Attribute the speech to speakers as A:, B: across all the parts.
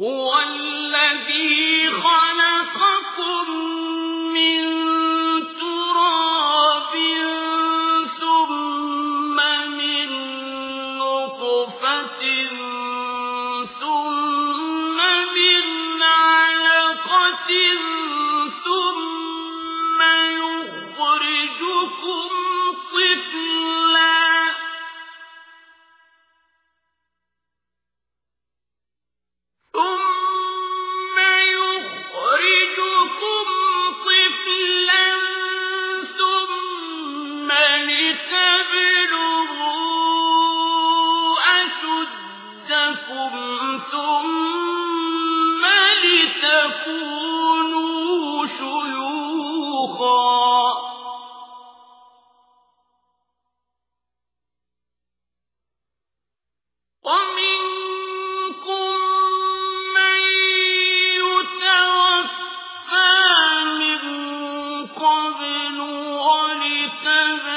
A: هو الذي خلقكم من تراب ثم من نطفة ثم لتكونوا شيوخا ومنكم من من قبل ولتبلغوا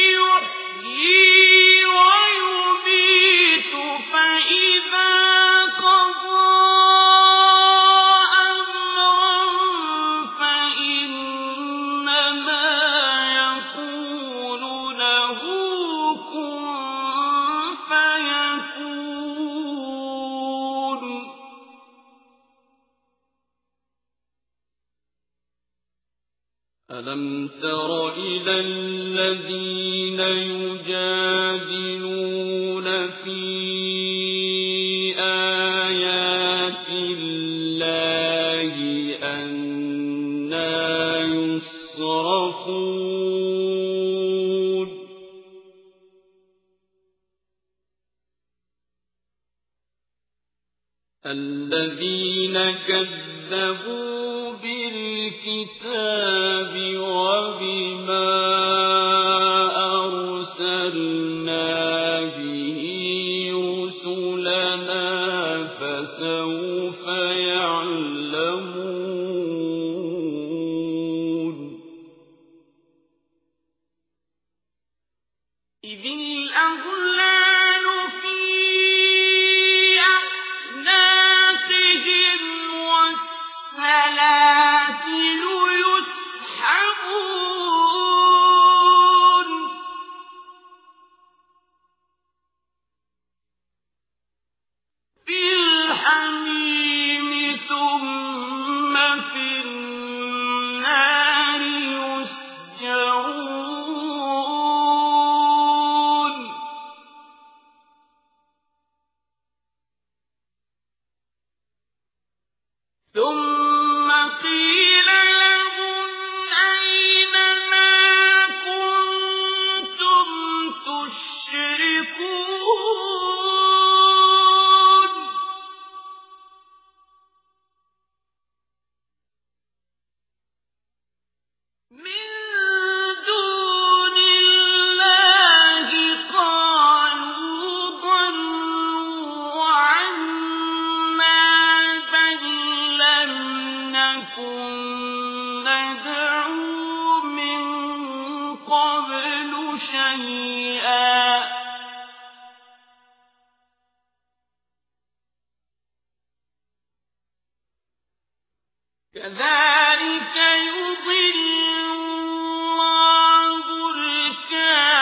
A: ألم تر إلى الذين يجادلون في آيات الله أنا يصرفون الذين كذبوا بالكتاب وبما أرسلنا به رسلنا فسوف يعلمون. إذ الأغلال كذلك يضل الله الكافرين.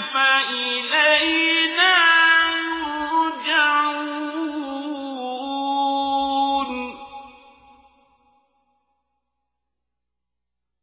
A: فإليه